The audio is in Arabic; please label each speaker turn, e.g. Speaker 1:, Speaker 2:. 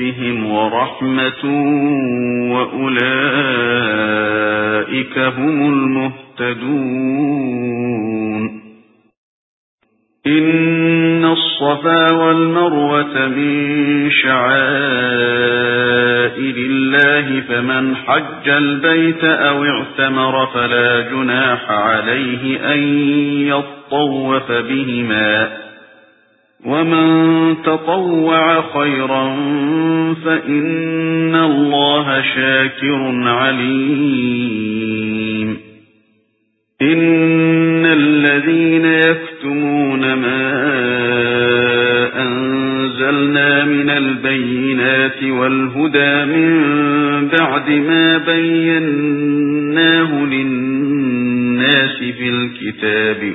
Speaker 1: ربهم وَرَحْمَةٌ وَأُولَئِكَ هُمُ الْمُهْتَدُونَ. إِنَّ الصَّفَا وَالْمَرْوَةَ مِن شَعَائِرِ اللَّهِ فَمَنْ حَجَّ الْبَيْتَ أَوْ اعْتَمَرَ فَلَا جُنَاحَ عَلَيْهِ أَن يَطَّوَّفَ بِهِمَا. وَمَن تَطَوَّعَ خَيْرًا فَإِنَّ اللَّهَ شَاكِرٌ عَلِيمٌ إِنَّ الَّذِينَ يَكْتُمُونَ مَا أَنزَلْنَا مِنَ الْبَيِّنَاتِ وَالْهُدَى مِن بَعْدِ مَا بَيَّنَّاهُ لِلنَّاسِ فِي الْكِتَابِ